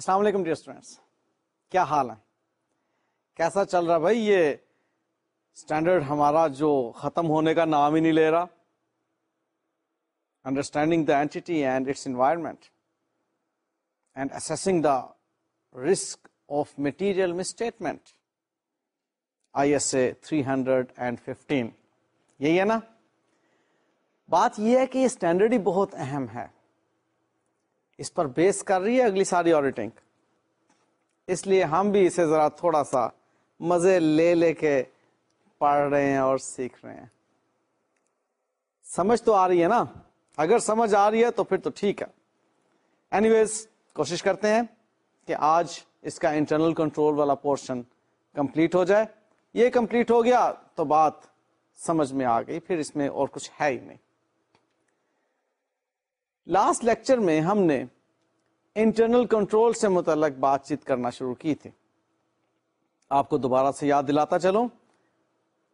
السلام علیکم dear students کیا حال ہے کیسا چل رہا بھائی یہ اسٹینڈرڈ ہمارا جو ختم ہونے کا نام ہی نہیں لے رہا؟ Understanding the entity and its environment and assessing the risk of material misstatement I S A three hundred and fifteen یہی ہے نا؟ بات یہ ہے کہ یہ اسٹینڈرڈ ہی بہت اہم ہے۔ اس پر بیس کر رہی ہے اگلی ساری آڈیٹنگ اس لیے ہم بھی اسے ذرا تھوڑا سا مزے لے لے کے پڑھ رہے ہیں اور سیکھ رہے ہیں. سمجھ تو آ رہی ہے نا؟ اگر سمجھ آ رہی ہے تو پھر تو ٹھیک ہے. اینی ویز کوشش کرتے ہیں کہ آج اس کا انٹرنل کنٹرول والا پورشن کمپلیٹ ہو جائے. یہ کمپلیٹ ہو گیا تو بات سمجھ میں آ گئی، پھر اس میں اور کچھ ہے ہی نہیں. لاسٹ لیکچر میں ہم نے انٹرنل کنٹرول سے متعلق بات چیت کرنا شروع کی تھی۔ آپ کو دوبارہ سے یاد دلاتا چلوں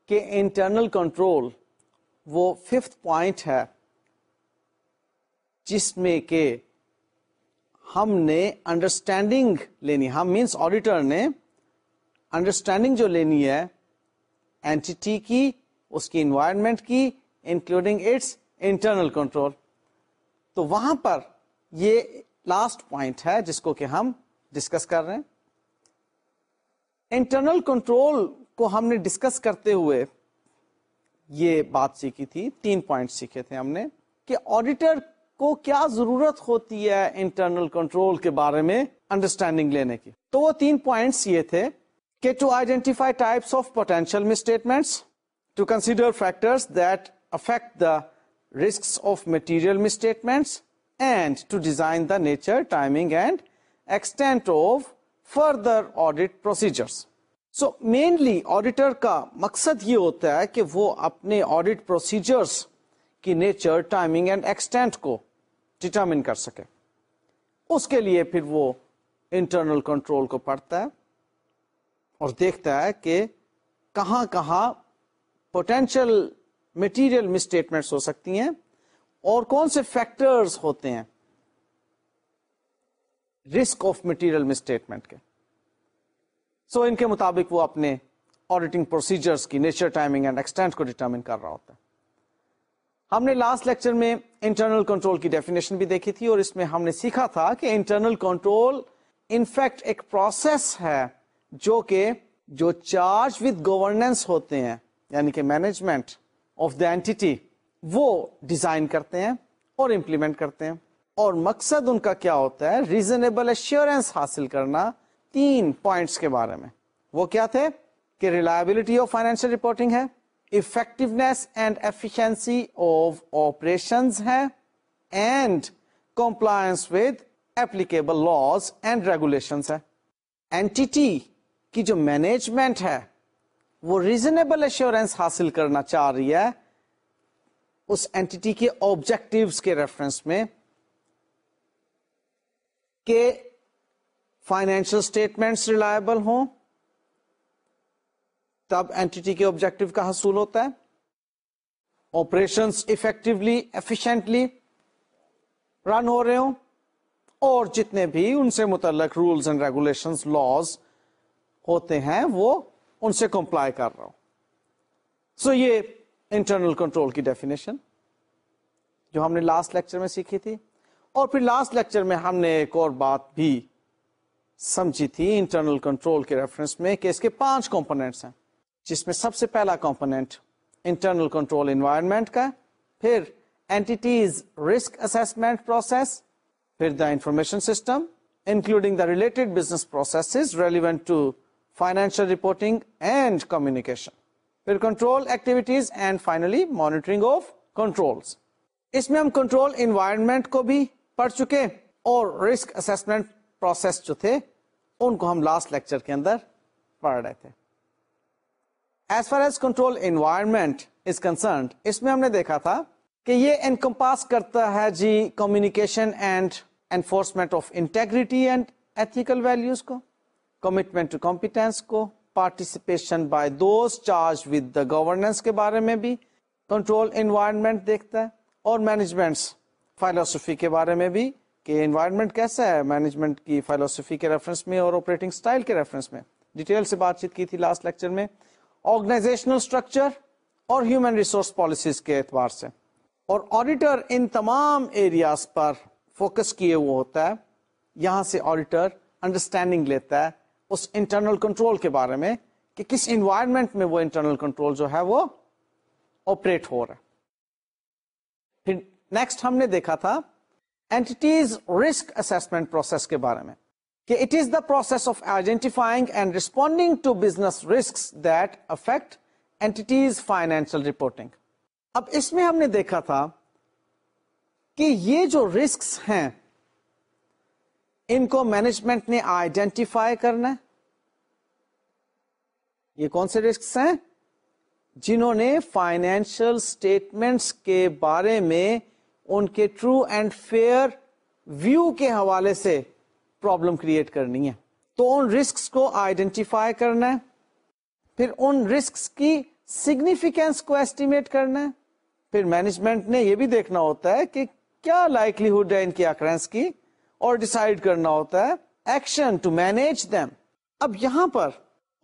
کہ انٹرنل کنٹرول وہ ففتھ پوائنٹ ہے جس میں کہ ہم نے انڈرسٹینڈنگ لینی ہم مینس آڈیٹر نے انڈرسٹینڈنگ جو لینی ہے اینٹی کی، اس کی انوائرمنٹ کی انکلوڈنگ اٹس انٹرنل کنٹرول تو وہاں پر یہ لاسٹ پوائنٹ ہے جس کو کہ ہم ڈسکس کر رہے ہیں۔ انٹرنل کنٹرول کو ہم نے ڈسکس کرتے ہوئے یہ بات سیکھی تھی، تین پوائنٹ سیکھے تھے ہم نے کہ آڈیٹر کو کیا ضرورت ہوتی ہے انٹرنل کنٹرول کے بارے میں انڈرسٹینڈنگ لینے کی۔ تو وہ تین پوائنٹس یہ تھے کہ to identify types of potential misstatements to consider factors that affect the risks of material misstatements and to design the nature, timing and extent of further audit procedures. So mainly auditor کا مقصد یہ ہوتا ہے کہ وہ اپنے audit procedures کی nature timing and extent کو ڈٹرمن کر سکے اس کے لیے پھر وہ انٹرنل کنٹرول کو پڑھتا ہے اور دیکھتا ہے کہ کہاں کہاں پوٹینشیل مٹیریل مسٹیٹمنٹس ہو سکتی ہیں اور کون سے فیکٹرز ہوتے ہیں رسک آف مٹیریل مسٹیٹمنٹ کے۔ سو so ان کے مطابق وہ اپنے آڈیٹنگ پروسیجرز کی نیچر ٹائمنگ اینڈ ایکسٹینٹ کو ڈیٹرمن کر رہا ہوتا ہے۔ ہم نے لاسٹ لیکچر میں انٹرنل کنٹرول کی ڈیفینیشن بھی دیکھی تھی اور اس میں ہم نے سیکھا تھا کہ انٹرنل کنٹرول انفیکٹ ایک پروسیس ہے جو کہ جو چارج وتھ گورننس ہوتے ہیں یعنی کہ مینجمنٹ آف دا اینٹی وہ ڈیزائن کرتے ہیں اور امپلیمنٹ کرتے ہیں۔ اور مقصد ان کا کیا ہوتا ہے؟ ریزنیبل ایشورینس حاصل کرنا تین پوائنٹس کے بارے میں۔ وہ کیا تھے؟ کہ ریلائبلٹی آف فائنینشیل رپورٹنگ ہے effectiveness and efficiency of operation ہے and compliance with applicable laws and regulation ہے۔ اینٹی کی جو مینجمنٹ ہے وہ ریزنیبل ایشورینس حاصل کرنا چاہ رہی ہے، اس اینٹی کے آبجیکٹو کے ریفرنس میں کہ فائنینشل اسٹیٹمنٹس ریلائبل ہوں، تب اینٹی کے آبجیکٹو کا حصول ہوتا ہے آپریشن افیکٹولی ایفیشنٹلی رن ہو رہے ہوں، اور جتنے بھی ان سے متعلق رولس اینڈ ریگولیشن لاس ہوتے ہیں، وہ ان سے کمپلائی کر رہا ہوں۔ سو so یہ انٹرنل کنٹرول کی ڈیفینیشن جو ہم نے لاسٹ لیکچر میں سیکھی تھی۔ اور پھر لاسٹ لیکچر میں ہم نے ایک اور بات بھی سمجھی تھی انٹرنل کنٹرول کے ریفرنس میں کہ اس کے پانچ کمپونیٹس ہیں، جس میں سب سے پہلا کمپونیٹ انٹرنل کنٹرول انوائرمنٹ کا پھر اینٹیز رسک اسسمنٹ پروسیس پھر the information system including the related business process relevant to financial reporting and communication پھر control activities and finally monitoring of control اس میں ہم کنٹرول انوائرمنٹ کو بھی پڑھ چکے اور رسک اسسمنٹ پروسیس جو تھے، ان کو ہم لاسٹ لیکچر کے اندر پڑھ رہے تھے۔ As far as control environment is concerned اس میں ہم نے دیکھا تھا کہ یہ انکمپاس کرتا ہے جی communication and enforcement of integrity and ethical values کو۔ کمٹمنٹ ٹو کمپیٹینس کو participation by those charged with the governance کے بارے میں بھی کنٹرول انوائرمنٹ دیکھتا ہے اور مینجمنٹ فائلوسفی کے بارے میں بھی کہ انوائرمنٹ کیسا ہے مینجمنٹ کی فائلوسفی کے ریفرنس میں اور آپریٹنگ سٹائل کے ریفرنس میں ڈیٹیل سے بات چیت کی تھی لاسٹ لیکچر میں آرگنائزیشنل اسٹرکچر اور ہیومن ریسورس پالیسیز کے اعتبار سے اور آڈیٹر ان تمام ایریاز پر فوکس کیے ہوئے ہوتا ہے یہاں سے آڈیٹر انڈرسٹینڈنگ لیتا ہے اس انٹرنل کنٹرول کے بارے میں کہ کس انوائرمنٹ میں وہ انٹرنل کنٹرول جو ہے وہ آپریٹ ہو رہا ہے۔ پھر نیکسٹ ہم نے دیکھا تھا اینٹیز رسک اسسمنٹ پروسیس کے بارے میں کہ it is the process of identifying and responding to business risk that affect entity's financial reporting اب اس میں ہم نے دیکھا تھا کہ یہ جو رسکس ہیں ان کو مینجمنٹ نے آئیڈینٹیفائی کرنا ہے۔ یہ کون سے رسکس ہیں؟ جنہوں نے فائنینشل اسٹیٹمنٹس کے بارے میں ان کے ٹرو اینڈ فیئر ویو کے حوالے سے پرابلم کریٹ کرنی ہے۔ تو ان رسکس کو آئیڈینٹیفائی کرنا ہے۔ پھر ان رسکس کی سگنیفیکینس کو ایسٹیمیٹ کرنا ہے۔ پھر مینجمنٹ نے یہ بھی دیکھنا ہوتا ہے کہ کیا لائکلیہڈ ہے ان کی اکرنس کی۔ اور ڈسائڈ کرنا ہوتا ہے ایکشن ٹو مینج دم اب یہاں پر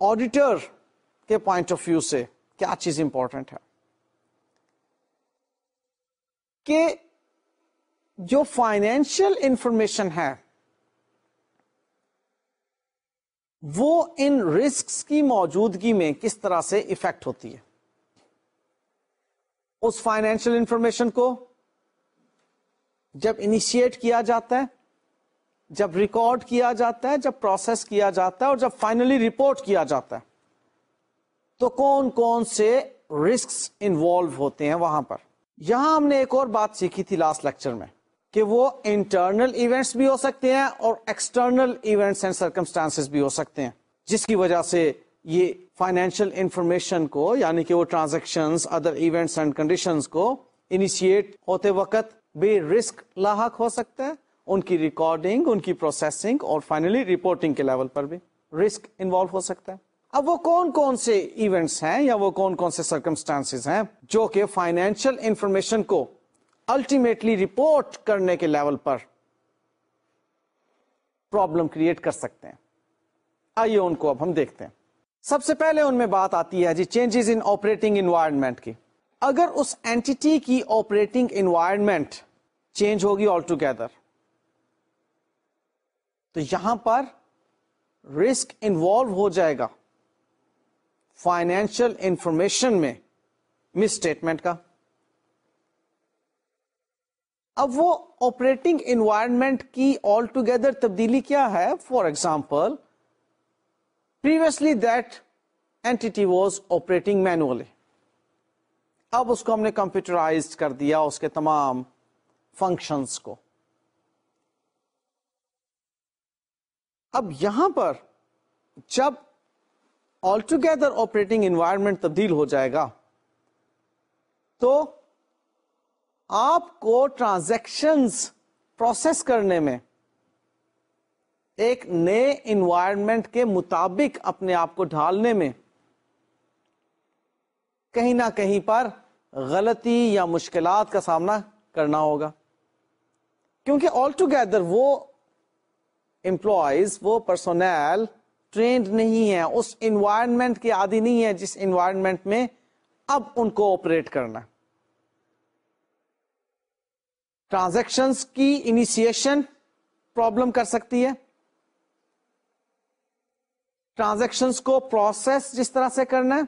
آڈیٹر کے پوائنٹ آف ویو سے کیا چیز امپورٹنٹ ہے؟ کہ جو فائنینشیل انفارمیشن ہے، وہ ان رسک کی موجودگی میں کس طرح سے افیکٹ ہوتی ہے؟ اس فائنینشیل انفارمیشن کو جب انیشیٹ کیا جاتا ہے جب ریکارڈ کیا جاتا ہے، جب پروسیس کیا جاتا ہے اور جب فائنلی رپورٹ کیا جاتا ہے، تو کون کون سے رسک انوالو ہوتے ہیں وہاں پر؟ یہاں ہم نے ایک اور بات سیکھی تھی لاسٹ لیکچر میں کہ وہ انٹرنل ایونٹس بھی ہو سکتے ہیں اور ایکسٹرنل ایونٹس اینڈ سرکمسٹانس بھی ہو سکتے ہیں، جس کی وجہ سے یہ فائنینشیل انفارمیشن کو یعنی کہ وہ transaction other events and condition کو انیشیٹ ہوتے وقت بے رسک لاحق ہو سکتا ہے۔ ان کی ریکارڈنگ ان کی پروسیسنگ اور فائنلی رپورٹنگ کے لیول پر بھی رسک انوالو ہو سکتا ہے۔ اب وہ کون کون سے ایونٹس ہیں یا وہ کون کون سے سرکمسٹانس ہیں جو کہ فائنینشیل انفارمیشن کو الٹیمیٹلی رپورٹ کرنے کے لیول پر پرابلم کریٹ کر سکتے ہیں۔ آئیے ان کو اب ہم دیکھتے ہیں۔ سب سے پہلے ان میں بات آتی ہے جی چینجز ان آپریٹنگ انوائرمنٹ کی۔ اگر اس اینٹی کی آپریٹنگ انوائرمنٹ چینج ہوگی آل ٹوگیدر تو یہاں پر رسک انوالو ہو جائے گا فائنینشل انفارمیشن میں مس اسٹیٹمنٹ کا۔ اب وہ آپریٹنگ انوائرمنٹ کی آل ٹوگیدر تبدیلی کیا ہے؟ For example previously that entity was operating manually اب اس کو ہم نے کمپیوٹرائز کر دیا، اس کے تمام فنکشنس کو۔ اب یہاں پر جب آل ٹوگیدر آپریٹنگ انوائرمنٹ تبدیل ہو جائے گا، تو آپ کو ٹرانزیکشن پروسیس کرنے میں ایک نئے انوائرمنٹ کے مطابق اپنے آپ کو ڈھالنے میں کہیں نہ کہیں پر غلطی یا مشکلات کا سامنا کرنا ہوگا۔ کیونکہ آل ٹوگیدر وہ امپلائیز وہ پرسونل ٹرینڈ نہیں ہے اس انوائرمنٹ کی عادی نہیں ہے جس انوائرمنٹ میں اب ان کو آپریٹ کرنا۔ ٹرانزیکشن کی انیشیشن پرابلم کر سکتی ہے۔ ٹرانزیکشن کو پروسیس جس طرح سے کرنا ہے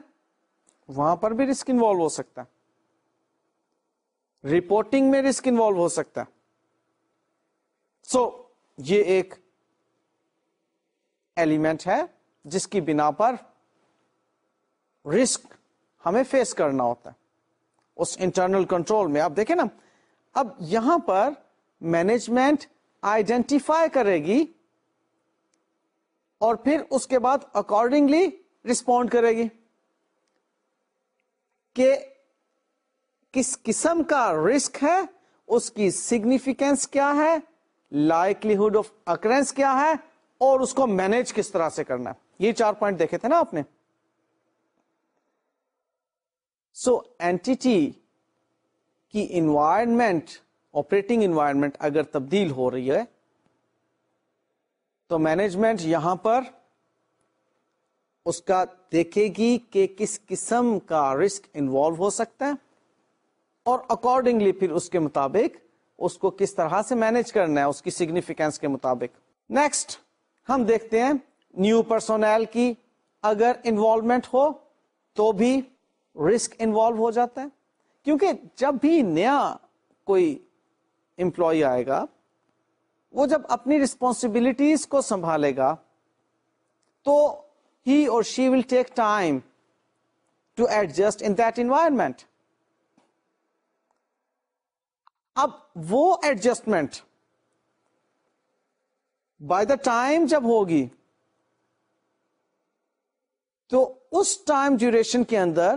وہاں پر بھی رسک انوالو ہو سکتا ہے۔ رپورٹنگ میں رسک انوالو ہو سکتا ہے۔ سو so, یہ ایک ایلیمنٹ ہے جس کی بنا پر رسک ہمیں فیس کرنا ہوتا ہے۔ اس انٹرنل کنٹرول میں، آپ دیکھیں نا، اب یہاں پر مینجمنٹ آئیڈینٹیفائی کرے گی اور پھر اس کے بعد اکارڈنگلی رسپونڈ کرے گی کہ کس قسم کا رسک ہے، اس کی سگنیفیکینس کیا ہے لائکلیہڈ آف اکرنس کیا ہے اور اس کو مینج کس طرح سے کرنا ہے؟ یہ چار پوائنٹ دیکھے تھے نا آپ نے؟ سو اینٹی کی انوائرمنٹ آپریٹنگ انوائرمنٹ اگر تبدیل ہو رہی ہے، تو مینجمنٹ یہاں پر اس کا دیکھے گی کہ کس قسم کا رسک انوالو ہو سکتا ہے اور اکارڈنگلی پھر اس کے مطابق اس کو کس طرح سے مینج کرنا ہے، اس کی سگنیفیکینس کے مطابق۔ نیکسٹ ہم دیکھتے ہیں نیو پرسونل کی اگر انوالومنٹ ہو تو بھی رسک انوالو ہو جاتا ہے۔ کیونکہ جب بھی نیا کوئی امپلائی آئے گا، وہ جب اپنی ریسپانسبلٹیز کو سنبھالے گا، تو he or she will take time to adjust in that environment اب وہ ایڈجسٹمنٹ بائی دا ٹائم جب ہوگی، تو اس ٹائم ڈیوریشن کے اندر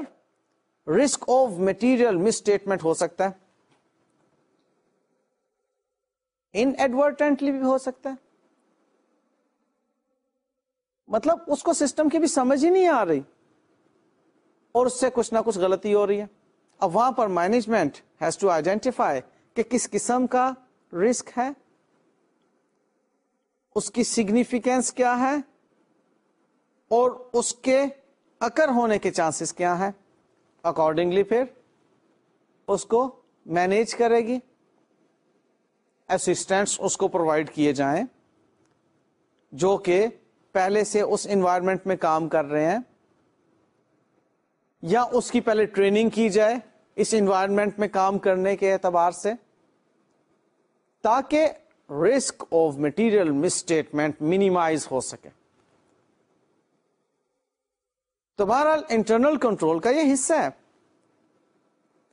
رسک آف مٹیریل مسٹیٹمنٹ ہو سکتا ہے۔ ان ایڈورٹنٹلی بھی ہو سکتا ہے۔ مطلب اس کو سسٹم کی بھی سمجھ ہی نہیں آ رہی۔ اور اس سے کچھ نہ کچھ غلطی ہو رہی ہے۔ اب وہاں پر مینجمنٹ ہیز ٹو آئیڈینٹیفائی کہ کس قسم کا رسک ہے۔ اس کی سگنیفیکینس کیا ہے اور اس کے اکر ہونے کے چانسز کیا ہے اکارڈنگلی پھر اس کو مینیج کرے گی۔ اسسٹینٹس اس کو پرووائڈ کیے جائیں جو کہ پہلے سے اس انوائرمنٹ میں کام کر رہے ہیں۔ یا اس کی پہلے ٹریننگ کی جائے اس انوائرمنٹ میں کام کرنے کے اعتبار سے تاکہ risk of material misstatement minimize ہو سکے۔ تو بہرحال انٹرنل کنٹرول کا یہ حصہ ہے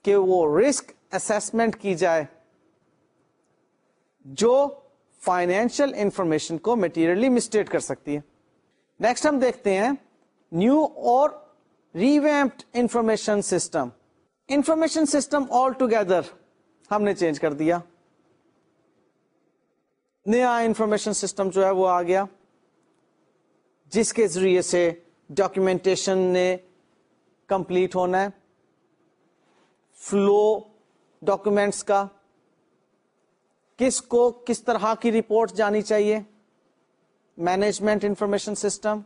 کہ وہ رسک اسسمنٹ کی جائے، جو فائنینشیل انفارمیشن کو میٹیریلی مسٹیٹ کر سکتی ہے۔ نیکسٹ ہم دیکھتے ہیں نیو اور revamped information system information system all together ہم نے چینج کر دیا۔ نیا انفارمیشن سسٹم جو ہے وہ آ گیا، جس کے ذریعے سے ڈاکومینٹیشن نے کمپلیٹ ہونا ہے۔ فلو ڈاکومینٹس کا، کس کو کس طرح کی رپورٹ جانی چاہیے۔ مینجمنٹ انفارمیشن سسٹم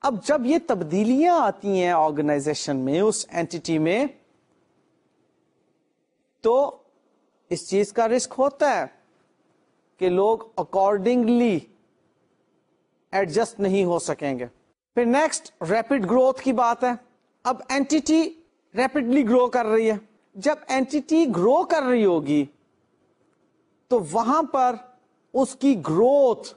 اب جب یہ تبدیلیاں آتی ہیں آرگنائزیشن میں، اس اینٹی میں، تو اس چیز کا رسک ہوتا ہے۔ کہ لوگ اکارڈنگلی ایڈجسٹ نہیں ہو سکیں گے۔ پھر نیکسٹ ریپڈ گروتھ کی بات ہے۔ اب اینٹی ریپڈلی گرو کر رہی ہے۔ جب اینٹی گرو کر رہی ہوگی، تو وہاں پر اس کی گروتھ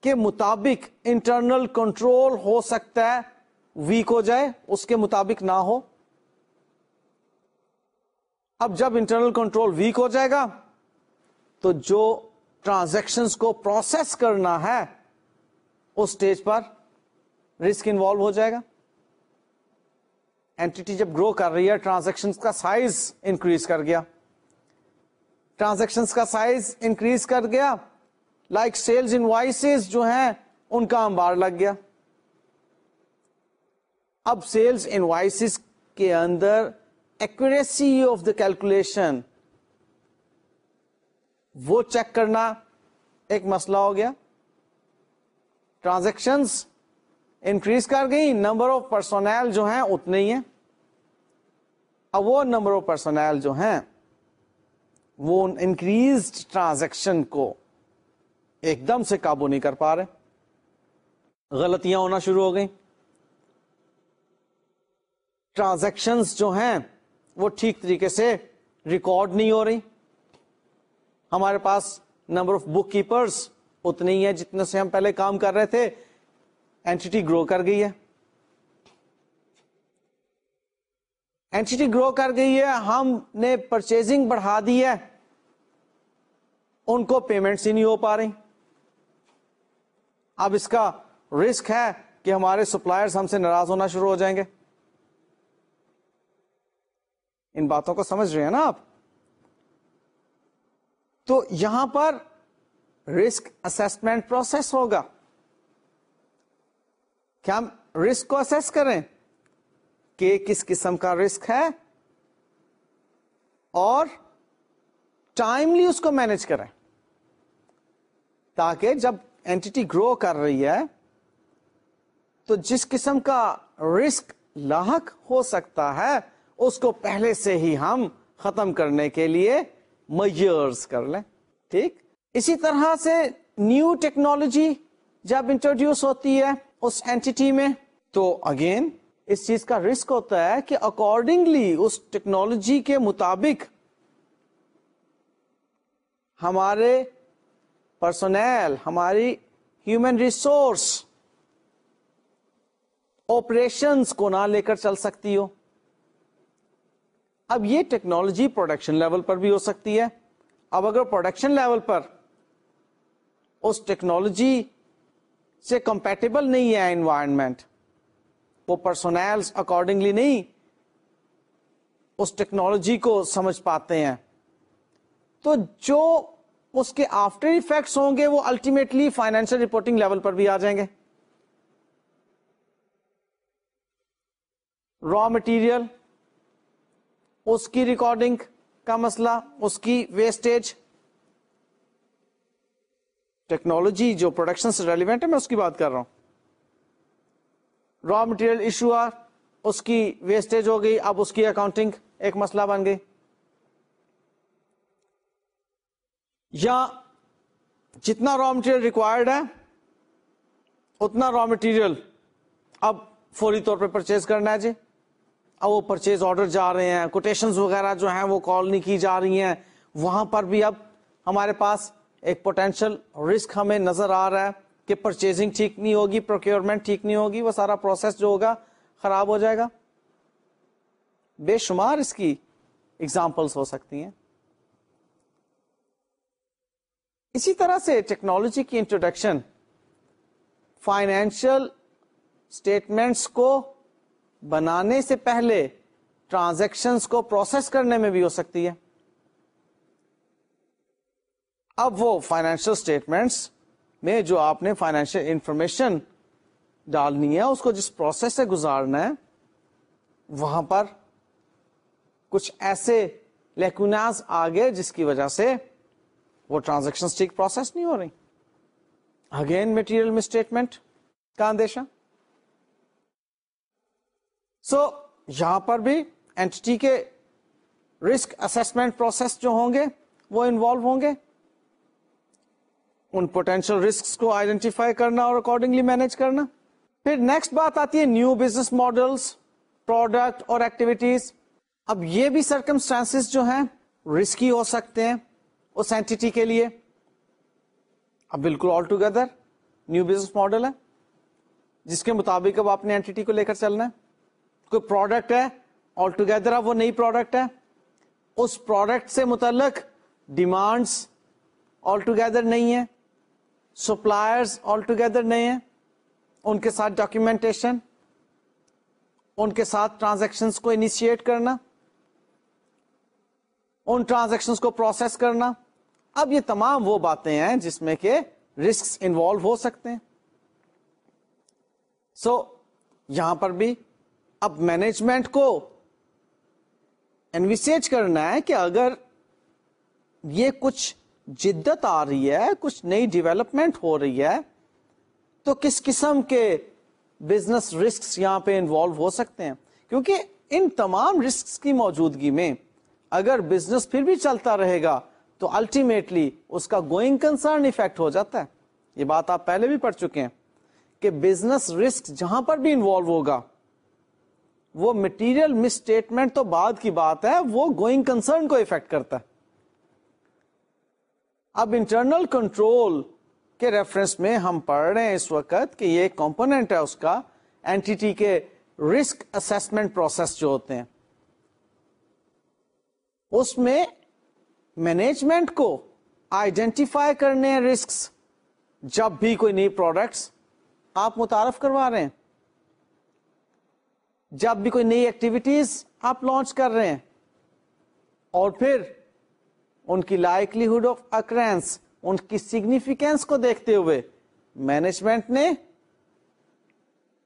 کے مطابق انٹرنل کنٹرول ہو سکتا ہے۔ ویک ہو جائے، اس کے مطابق نہ ہو۔ اب جب انٹرنل کنٹرول ویک ہو جائے گا تو جو ٹرانزیکشن کو پروسیس کرنا ہے، اس اسٹیج پر رسک انوالو ہو جائے گا۔ اینٹی جب گرو کر رہی ہے ٹرانزیکشن کا سائز انکریز کر گیا۔ ٹرانزیکشن کا سائز انکریز کر گیا۔ لائک سیلز انوائسز جو ہیں، ان کا امبار لگ گیا۔ اب سیلز انوائسز کے اندر ایکوریسی آف دا کیلکولیشن وہ چیک کرنا ایک مسئلہ ہو گیا۔ ٹرانزیکشن انکریز کر گئی نمبر آف پرسونل جو ہیں اتنے ہی ہیں۔ اب وہ نمبر آف پرسونل جو ہیں، وہ انکریز ٹرانزیکشن کو ایک دم سے قابو نہیں کر پا رہے۔ غلطیاں ہونا شروع ہو گئی ٹرانزیکشن جو ہیں، وہ ٹھیک طریقے سے ریکارڈ نہیں ہو رہی۔ ہمارے پاس نمبر آف بک کیپرس اتنی ہی ہے جتنے سے ہم پہلے کام کر رہے تھے۔ اینٹی گرو کر گئی ہے۔ اینٹی گرو کر گئی ہے۔ ہم نے پرچیزنگ بڑھا دی ہے۔ ان کو پیمنٹس ہی نہیں ہو پا رہی۔ اب اس کا رسک ہے کہ ہمارے سپلائرز ہم سے ناراض ہونا شروع ہو جائیں گے۔ ان باتوں کو سمجھ رہے ہیں نا آپ؟ تو یہاں پر رسک اسسمنٹ پروسیس ہوگا۔ کیا ہم رسک کو اسیس کریں؟ کہ کس قسم کا رسک ہے؟ اور ٹائملی اس کو مینج کریں۔ تاکہ جب اینٹی گرو کر رہی ہے، تو جس قسم کا رسک لاحق ہو سکتا ہے، اس کو پہلے سے ہی ہم ختم کرنے کے لیے میئرز کر لیں۔ ٹھیک؟ اسی طرح سے نیو ٹیکنالوجی جب انٹروڈیوس ہوتی ہے اس اینٹی میں، تو اگین اس چیز کا رسک ہوتا ہے کہ اکارڈنگلی اس ٹیکنالوجی کے مطابق ہمارے پرسونل ہماری ہیومن ریسورس آپریشنس کو نہ لے کر چل سکتی ہو۔ اب یہ ٹیکنالوجی پروڈکشن لیول پر بھی ہو سکتی ہے۔ اب اگر پروڈکشن لیول پر اس ٹیکنالوجی سے کمپیٹیبل نہیں ہے انوائرمنٹ وہ پرسونل اکارڈنگلی نہیں اس ٹیکنالوجی کو سمجھ پاتے ہیں۔ تو جو اس کے آفٹر افیکٹس ہوں گے وہ الٹیمیٹلی فائنینشیل رپورٹنگ لیول پر بھی آ جائیں گے۔ را مٹیریل اس کی ریکارڈنگ کا مسئلہ، اس کی ویسٹیج ٹیکنالوجی جو پروڈکشن سے ریلیونٹ ہے، میں اس کی بات کر رہا ہوں۔ را مٹیریل ایشو آ، اس کی ویسٹیج ہو گئی، اب اس کی اکاؤنٹنگ ایک مسئلہ بن گئی۔ یا جتنا را مٹیریل ریکوائرڈ ہے، اتنا را مٹیریل اب فوری طور پہ پرچیز کرنا ہے جی۔ اب وہ پرچیز آرڈر جا رہے ہیں کوٹیشن وغیرہ جو ہیں وہ کال نہیں کی جا رہی ہیں۔ وہاں پر بھی اب ہمارے پاس ایک پوٹینشیل رسک ہمیں نظر آ رہا ہے کہ پرچیزنگ ٹھیک نہیں ہوگی پروکیورمنٹ ٹھیک نہیں ہوگی، وہ سارا پروسیس جو ہوگا خراب ہو جائے گا۔ بے شمار اس کی اگزامپلس ہو سکتی ہیں۔ اسی طرح سے ٹیکنالوجی کی انٹروڈکشن فائنینشیل اسٹیٹمنٹس کو بنانے سے پہلے ٹرانزیکشن کو پروسیس کرنے میں بھی ہو سکتی ہے۔ اب وہ فائنینشیل اسٹیٹمنٹس میں جو آپ نے فائنینشیل انفارمیشن ڈالنی ہے، اس کو جس پروسیس سے گزارنا ہے، وہاں پر کچھ ایسے لیکوناز آ گئے جس کی وجہ سے وہ ٹرانزیکشن ٹھیک پروسیس نہیں ہو رہی۔ اگین مٹیریل مسٹیٹمنٹ کا اندیشہ۔ سو so, یہاں پر بھی اینٹی کے رسک اسسمنٹ پروسیس جو ہوں گے وہ انوالو ہوں گے۔ ان پوٹینشیل رسک کو آئیڈینٹیفائی کرنا اور اکارڈنگلی مینج کرنا۔ پھر نیکسٹ بات آتی ہے نیو بزنس ماڈلس پروڈکٹ اور ایکٹیویٹیز اب یہ بھی سرکمسٹانس جو ہیں رسکی ہو سکتے ہیں اس اینٹی کے لیے۔ اب بالکل all together new business model ہے۔ جس کے مطابق اب آپ نے اینٹی کو لے کر چلنا ہے۔ کوئی پروڈکٹ ہے آل ٹوگیدر اب وہ نئی پروڈکٹ ہے۔ اس پروڈکٹ سے متعلق ڈیمانڈس آل ٹوگیدر نہیں ہے سپلائرس آل ٹوگیدر نہیں ہے ان کے ساتھ ڈاکومینٹیشن ان کے ساتھ ٹرانزیکشن کو انیشیٹ کرنا ان ٹرانزیکشن کو پروسیس کرنا۔ اب یہ تمام وہ باتیں ہیں جس میں کہ رسک انوالو ہو سکتے ہیں۔ سو so, یہاں پر بھی اب مینجمنٹ کو انویسیج کرنا ہے کہ اگر یہ کچھ جدت آ رہی ہے، کچھ نئی ڈیولپمنٹ ہو رہی ہے، تو کس قسم کے بزنس رسک یہاں پہ انوالو ہو سکتے ہیں؟ کیونکہ ان تمام رسک کی موجودگی میں اگر بزنس پھر بھی چلتا رہے گا، تو الٹیمیٹلی اس کا گوئنگ کنسرن افیکٹ ہو جاتا ہے۔ یہ بات آپ پہلے بھی پڑھ چکے ہیں کہ بزنس رسک جہاں پر بھی انوالو ہوگا وہ مٹیریل مسٹیٹمنٹ تو بعد کی بات ہے، وہ گوئنگ کنسرن کو افیکٹ کرتا ہے۔ اب انٹرنل کنٹرول کے ریفرنس میں ہم پڑھ رہے ہیں اس وقت کہ یہ کمپونیٹ ہے، اس کا اینٹی کے رسک اسسمنٹ پروسیس جو ہوتے ہیں۔ اس میں مینجمنٹ کو آئیڈینٹیفائی کرنے ہیں رسک جب بھی کوئی نئی پروڈکٹس آپ متعارف کروا رہے ہیں۔ جب بھی کوئی نئی ایکٹیویٹیز آپ لانچ کر رہے ہیں اور پھر ان کی لائکلیہڈ آف اکرینس ان کی سگنیفیکینس کو دیکھتے ہوئے مینجمنٹ نے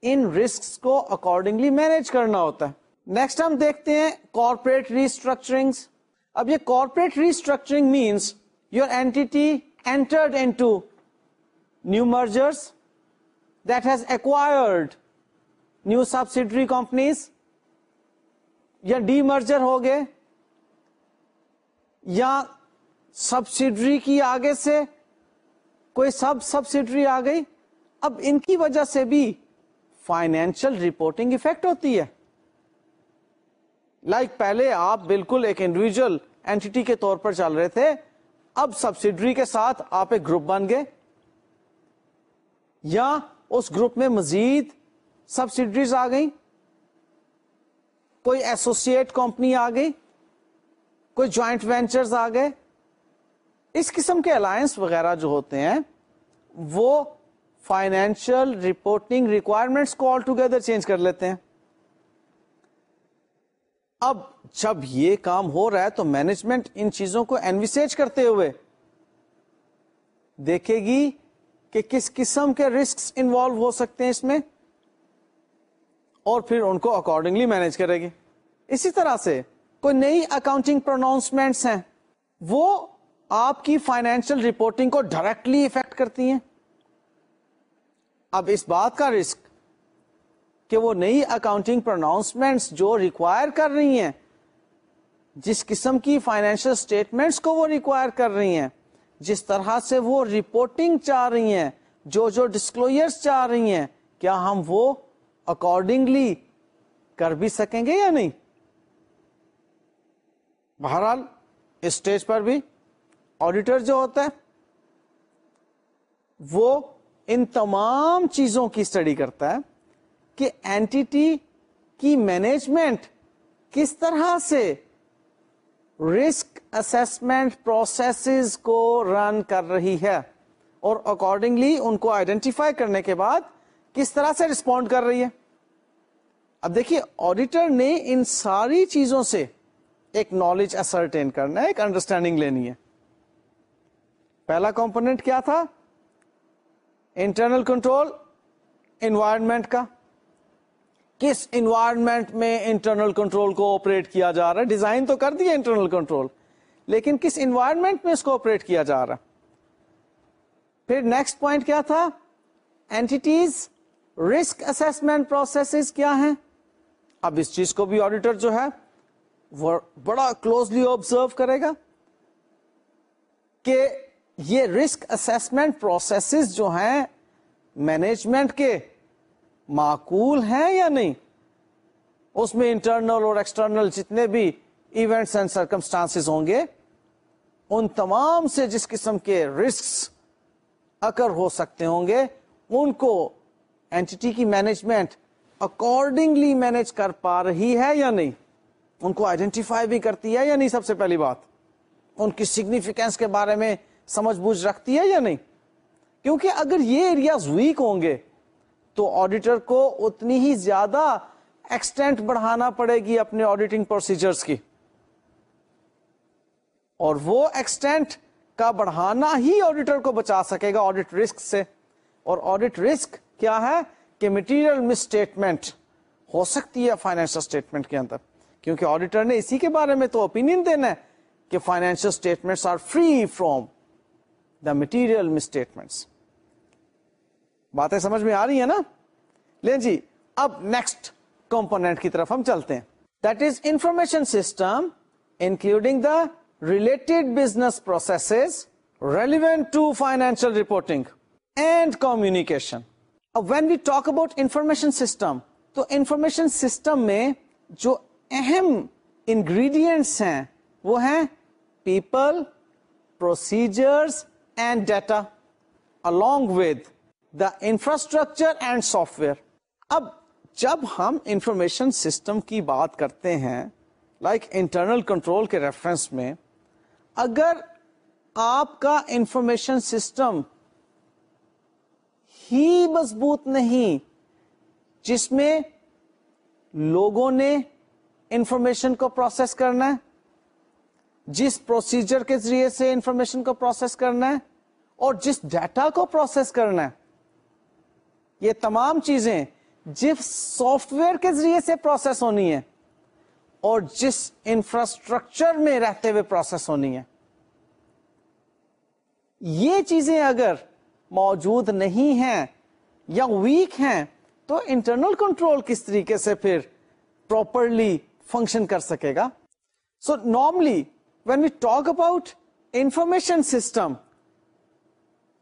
ان رسک کو اکارڈنگلی مینج کرنا ہوتا ہے۔ نیکسٹ ہم دیکھتے ہیں کارپوریٹ ریسٹرکچرنگ اب یہ corporate restructuring means your entity entered into new mergers that has acquired new subsidiary companies یا ڈی مرجر ہو گئے یا سبسڈری کی آگے سے کوئی سب سبسڈری آ گئی، اب ان کی وجہ سے بھی فائنینشل رپورٹنگ افیکٹ ہوتی ہے۔ لائک like پہلے آپ بالکل ایک انڈیویجل اینٹی کے طور پر چل رہے تھے، اب سبسڈری کے ساتھ آپ ایک گروپ بن گئے۔ یا اس گروپ میں مزید سبسڈریز آ گئی کوئی ایسوسیٹ کمپنی آ گئی کوئی جوائنٹ وینچرز آ گئے۔ اس قسم کے الائنس وغیرہ جو ہوتے ہیں، وہ فائنینشیل رپورٹنگ ریکوائرمنٹس کو آل ٹوگیدر چینج کر لیتے ہیں۔ اب جب یہ کام ہو رہا ہے تو مینجمنٹ ان چیزوں کو انویسیج کرتے ہوئے دیکھے گی کہ کس قسم کے رسک انوالو ہو سکتے ہیں اس میں۔ اور پھر ان کو اکارڈنگلی مینج کرے گی۔ اسی طرح سے کوئی نئی اکاؤنٹنگ پروناؤنسمنٹس ہیں، وہ آپ کی فائنینشیل رپورٹنگ کو ڈائریکٹلی افیکٹ کرتی ہیں۔ اب اس بات کا رسک کہ وہ نئی اکاؤنٹنگ پروناؤنسمنٹس جو ریکوائر کر رہی ہیں، جس قسم کی فائنینشیل اسٹیٹمنٹس کو وہ ریکوائر کر رہی ہیں، جس طرح سے وہ رپورٹنگ چاہ رہی ہیں، جو جو ڈسکلوئر چاہ رہی ہیں، کیا ہم وہ اکارڈنگلی کر بھی سکیں گے یا نہیں؟ بہرحال اسٹیج پر بھی آڈیٹر جو ہوتا ہے، وہ ان تمام چیزوں کی اسٹڈی کرتا ہے کہ اینٹی کی مینجمنٹ کس طرح سے رسک اسسمنٹ پروسیسز کو رن کر رہی ہے اور اکارڈنگلی ان کو آئیڈینٹیفائی کرنے کے بعد کس طرح سے رسپونڈ کر رہی ہے؟ اب دیکھیے آڈیٹر نے ان ساری چیزوں سے ایک نالج اسرٹین کرنا ہے، ایک انڈرسٹینڈنگ لینی ہے۔ پہلا کمپونیٹ کیا تھا؟ انٹرنل کنٹرول انوائرمنٹ کا۔ کس انوائرمنٹ میں انٹرنل کنٹرول کو آپریٹ کیا جا رہا ہے؟ ڈیزائن تو کر دیا انٹرنل کنٹرول لیکن کس انوائرمنٹ میں اس کو آپریٹ کیا جا رہا پھر نیکسٹ پوائنٹ کیا تھا؟ اینٹیز رسک اسسمنٹ پروسیس کیا ہیں؟ اب اس چیز کو بھی آڈیٹر جو ہے، وہ بڑا کلوزلی آبزرو کرے گا کہ یہ رسک اسسمنٹ پروسیسز جو ہیں مینجمنٹ کے معقول ہیں یا نہیں؟ اس میں انٹرنل اور ایکسٹرنل جتنے بھی ایونٹس اینڈ سرکمسٹانس ہوں گے، ان تمام سے جس قسم کے رسک اکر ہو سکتے ہوں گے، ان کو اینٹی کی مینجمنٹ اکارڈنگلی مینج کر پا رہی ہے یا نہیں؟ ان کو آئیڈینٹیفائی بھی کرتی ہے یا نہیں سب سے پہلی بات؟ ان کی سگنیفیکینس کے بارے میں سمجھ بوجھ رکھتی ہے یا نہیں؟ کیونکہ اگر یہ ایریاز ویک ہوں گے تو آڈیٹر کو اتنی ہی زیادہ ایکسٹینٹ بڑھانا پڑے گی اپنے آڈیٹنگ پروسیجرز کی۔ اور وہ ایکسٹینٹ کا بڑھانا ہی آڈیٹر کو بچا سکے گا آڈیٹ رسک سے۔ اور آڈیٹ رسک کیا ہے کہ مٹیریل مسٹیٹمنٹ ہو سکتی ہے فائنینشل اسٹیٹمنٹ کے اندر۔ کیونکہ آڈیٹر نے اسی کے بارے میں تو اوپین دینا ہے کہ financial statements are free from the material misstatements باتیں سمجھ میں آ رہی ہیں نا؟ لیں جی اب نیکسٹ کمپونیٹ کی طرف ہم چلتے ہیں۔ That is information system including the related business process relevant to financial reporting and communication اب when we talk about information system تو انفارمیشن سسٹم میں جو اہم انگریڈینٹس ہیں، وہ ہیں people procedures and data along with the infrastructure and software اب جب ہم انفارمیشن سسٹم کی بات کرتے ہیں لائک انٹرنل کنٹرول کے ریفرنس میں، اگر آپ کا انفارمیشن سسٹم ہی مضبوط نہیں جس میں لوگوں نے انفارمیشن کو پروسیس کرنا ہے، جس پروسیجر کے ذریعے سے انفارمیشن کو پروسیس کرنا ہے اور جس ڈیٹا کو پروسیس کرنا ہے۔ یہ تمام چیزیں جس سافٹ ویئر کے ذریعے سے پروسیس ہونی ہے اور جس انفراسٹرکچر میں رہتے ہوئے پروسیس ہونی ہے یہ چیزیں اگر موجود نہیں ہیں یا ویک ہیں، تو انٹرنل کنٹرول کس طریقے سے پھر پراپرلی فنکشن کر سکے گا؟ So normally when we talk about information system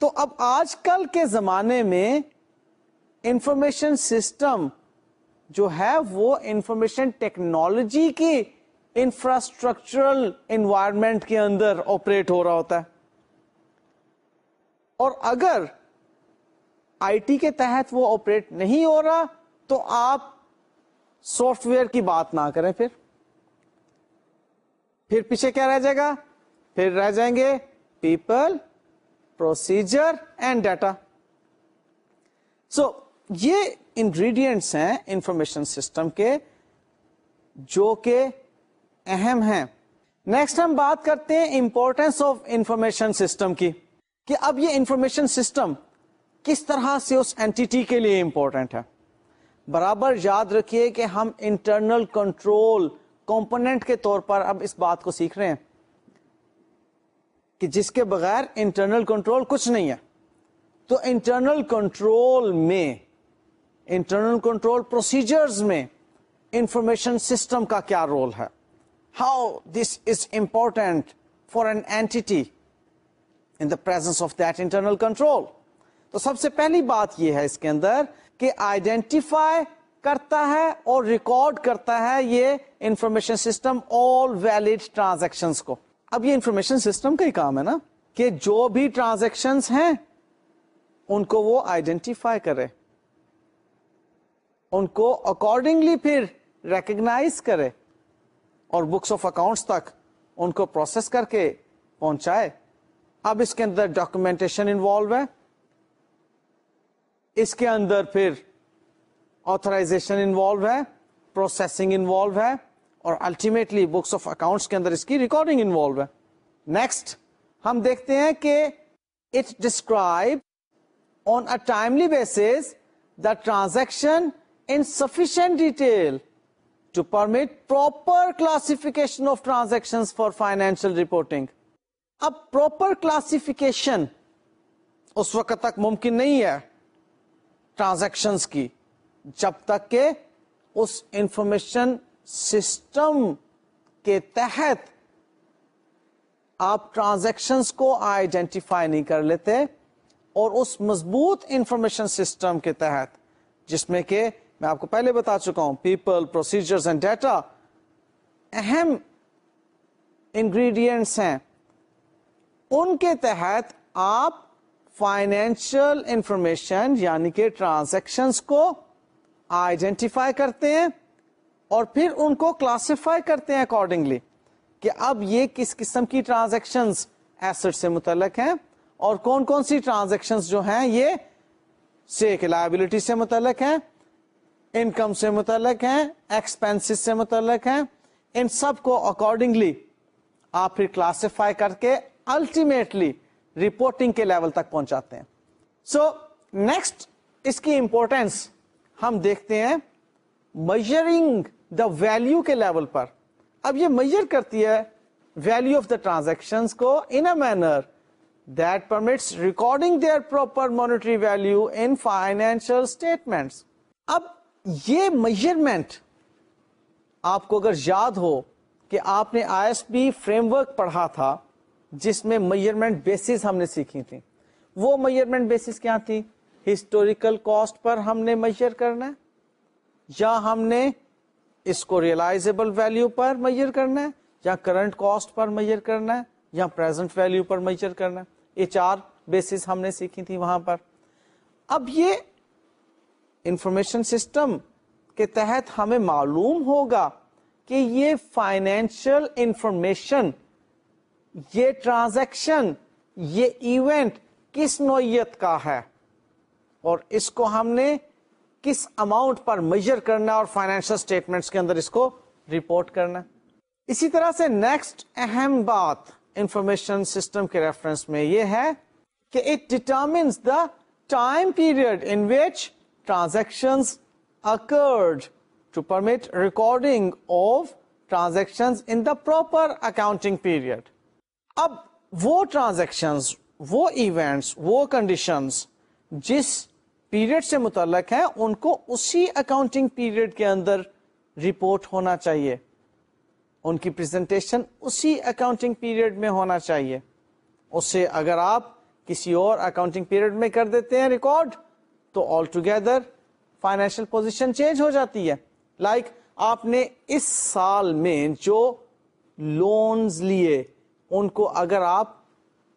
تو اب آج کل کے زمانے میں انفارمیشن سسٹم جو ہے، وہ انفارمیشن ٹیکنالوجی کی انفراسٹرکچرل انوائرمنٹ کے اندر آپریٹ ہو رہا ہوتا ہے۔ اور اگر آئی ٹی کے تحت وہ آپریٹ نہیں ہو رہا تو آپ سافٹ ویئر کی بات نہ کریں پھر۔ پھر پیچھے کیا رہ جائے گا؟ پھر رہ جائیں گے people, procedure and data. So یہ انگریڈینٹس ہیں انفارمیشن سسٹم کے جو کہ اہم ہیں۔ نیکسٹ ہم بات کرتے ہیں امپورٹینس آف انفارمیشن سسٹم کی۔ کہ اب یہ انفارمیشن سسٹم کس طرح سے اس اینٹی کے لیے امپورٹنٹ ہے؟ برابر یاد رکھیے کہ ہم انٹرنل کنٹرول کمپونیٹ کے طور پر اب اس بات کو سیکھ رہے ہیں کہ جس کے بغیر انٹرنل کنٹرول کچھ نہیں ہے۔ تو انٹرنل کنٹرول میں انٹرنل کنٹرول پروسیجرز میں انفارمیشن سسٹم کا کیا رول ہے؟ How this is important for an entity in the presence of that internal control تو سب سے پہلی بات یہ ہے اس کے اندر کہ آئیڈینٹیفائی کرتا ہے اور ریکارڈ کرتا ہے یہ information system all valid transaction کو. اب یہ انفارمیشن سسٹم کا ہی کام ہے نا کہ جو بھی ٹرانزیکشن ہیں ان کو وہ آئیڈینٹیفائی کرے. ان کو اکارڈنگلی پھر ریکگنائز کرے اور بکس آف اکاؤنٹس تک ان کو پروسیس کر کے پہنچائے. اب اس کے اندر ڈاکومینٹیشن انوالو ہے۔ اس کے اندر پھر آتھرائزیشن انوالو ہے پروسیسنگ انوالو ہے، اور الٹیمیٹلی بکس آف اکاؤنٹس کے اندر اس کی ریکارڈنگ انوالو ہے۔ نیکسٹ ہم دیکھتے ہیں کہ it describe on a timely basis the transaction in sufficient detail to permit proper classification of transaction for financial reporting اب پراپر کلاسفکیشن اس وقت تک ممکن نہیں ہے ٹرانزیکشن کی، جب تک کہ اس انفارمیشن سسٹم کے تحت آپ ٹرانزیکشن کو آئیڈینٹیفائی نہیں کر لیتے اور اس مضبوط انفارمیشن سسٹم کے تحت، جس میں کہ میں آپ کو پہلے بتا چکا ہوں پیپل پروسیجر اینڈ ڈیٹا اہم انگریڈینٹس ہیں۔ ان کے تحت آپ فائنینشل انفارمیشن یعنی کہ ٹرانزیکشن کو آئیڈینٹیفائی کرتے ہیں اور پھر ان کو کلاسیفائی کرتے ہیں اکارڈنگلی کہ اب یہ کس قسم کی ٹرانزیکشن ایسٹ سے متعلق ہیں اور کون کون سی ٹرانزیکشن جو ہیں یہ سے لائبلٹی سے متعلق ہیں انکم سے متعلق ہیں ایکسپینس سے متعلق ہیں، ان سب کو اکارڈنگلی آپ پھر کلاسیفائی کر کے الٹیمیٹلی رپورٹنگ کے لیول تک پہنچاتے ہیں. سو نیکسٹ اس کی امپورٹینس ہم دیکھتے ہیں میجرنگ دا ویلو کے لیول پر. اب یہ میجر کرتی ہے ویلو آف دا ٹرانزیکشن کو in a manner that permits recording their proper monetary value in financial statement اب یہ میجرمنٹ آپ کو اگر یاد ہو کہ آپ نے I S B framework پڑھا تھا جس میں میئرمنٹ بیسس ہم نے سیکھی تھی وہ میئرمنٹ بیسس کیا تھی ہسٹوریکل کاسٹ پر ہم نے میئر کرنا ہے، یا ہم نے اس کو ریئلائزبل ویلو پر میئر کرنا ہے، یا کرنٹ کاسٹ پر میئر کرنا ہے، یا پرزینٹ ویلو پر میئر کرنا ہے۔ یہ چار بیسس ہم نے سیکھی تھی وہاں پر۔ اب یہ انفارمیشن سسٹم کے تحت ہمیں معلوم ہوگا کہ یہ فائنینشیل انفارمیشن یہ ٹرانزیکشن یہ ایونٹ کس نوعیت کا ہے اور اس کو ہم نے کس اماؤنٹ پر میجر کرنا اور فائنینشل اسٹیٹمنٹس کے اندر اس کو رپورٹ کرنا اسی طرح سے نیکسٹ اہم بات انفارمیشن سسٹم کے ریفرنس میں یہ ہے کہ it determines the time period in which transaction occurred to permit recording of transaction in the proper accounting period اب وہ ٹرانزیکشن وہ ایونٹس وہ کنڈیشنز جس پیریڈ سے متعلق ہیں، ان کو اسی اکاؤنٹنگ پیریڈ کے اندر رپورٹ ہونا چاہیے۔ ان کی پریزنٹیشن اسی اکاؤنٹنگ پیریڈ میں ہونا چاہیے۔ اس سے اگر آپ کسی اور اکاؤنٹنگ پیریڈ میں کر دیتے ہیں ریکارڈ تو all together financial position change ہو جاتی ہے۔ لائک like آپ نے اس سال میں جو لونز لیے ان کو اگر آپ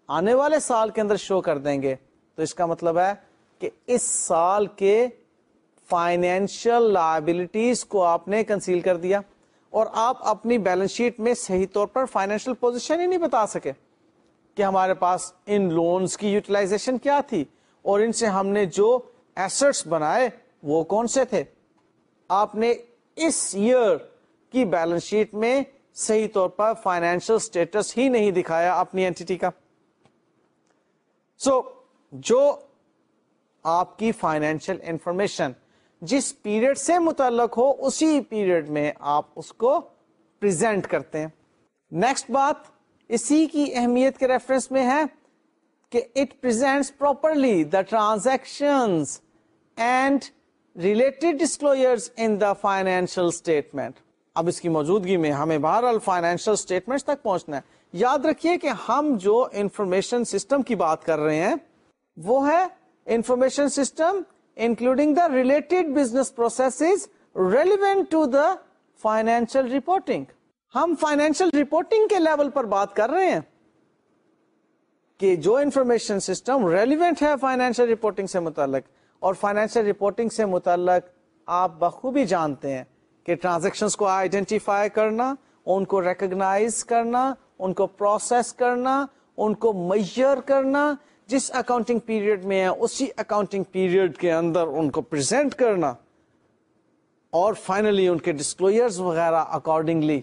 آنے والے سال کے اندر شو کر دیں گے، تو اس کا مطلب ہے کہ اس سال کے فائنینشیل لائبلٹیز کو آپ نے کنسیل کر دیا اور آپ اپنی بیلنس شیٹ میں صحیح طور پر فائنینشیل پوزیشن ہی نہیں بتا سکے کہ ہمارے پاس ان لونز کی یوٹیلائزیشن کیا تھی اور ان سے ہم نے جو ایسٹس بنائے وہ کون سے تھے؟ آپ نے اس ایئر کی بیلنس شیٹ میں صحیح طور پر فائنینشیل اسٹیٹس ہی نہیں دکھایا اپنی اینٹی کا۔ سو so, جو آپ کی فائنینشیل انفارمیشن جس پیریڈ سے متعلق ہو اسی پیریڈ میں آپ اس کو پریزنٹ کرتے ہیں۔ نیکسٹ بات اسی کی اہمیت کے ریفرنس میں ہے کہ it presents properly the transaction and related disclosure in the financial statement اب اس کی موجودگی میں ہمیں بہرحال فائنینشیل اسٹیٹمنٹ تک پہنچنا ہے۔ یاد رکھیے کہ ہم جو انفارمیشن سسٹم کی بات کر رہے ہیں، وہ ہے information system including the related business process relevant to the financial reporting ہم فائنینشیل رپورٹنگ کے لیول پر بات کر رہے ہیں کہ جو انفارمیشن سسٹم ریلیونٹ ہے فائنینشیل رپورٹنگ سے متعلق، اور فائنینشیل رپورٹنگ سے متعلق آپ بخوبی جانتے ہیں۔ کہ ٹرانزیکشن کو آئیڈینٹیفائی کرنا، ان کو ریکگنائز کرنا، ان کو پروسیس کرنا، ان کو میئر کرنا، جس اکاؤنٹنگ پیریڈ میں ہے، اسی اکاؤنٹنگ پیریڈ کے اندر ان کو پرزینٹ کرنا، اور فائنلی ان کے ڈسکلوئر وغیرہ اکارڈنگلی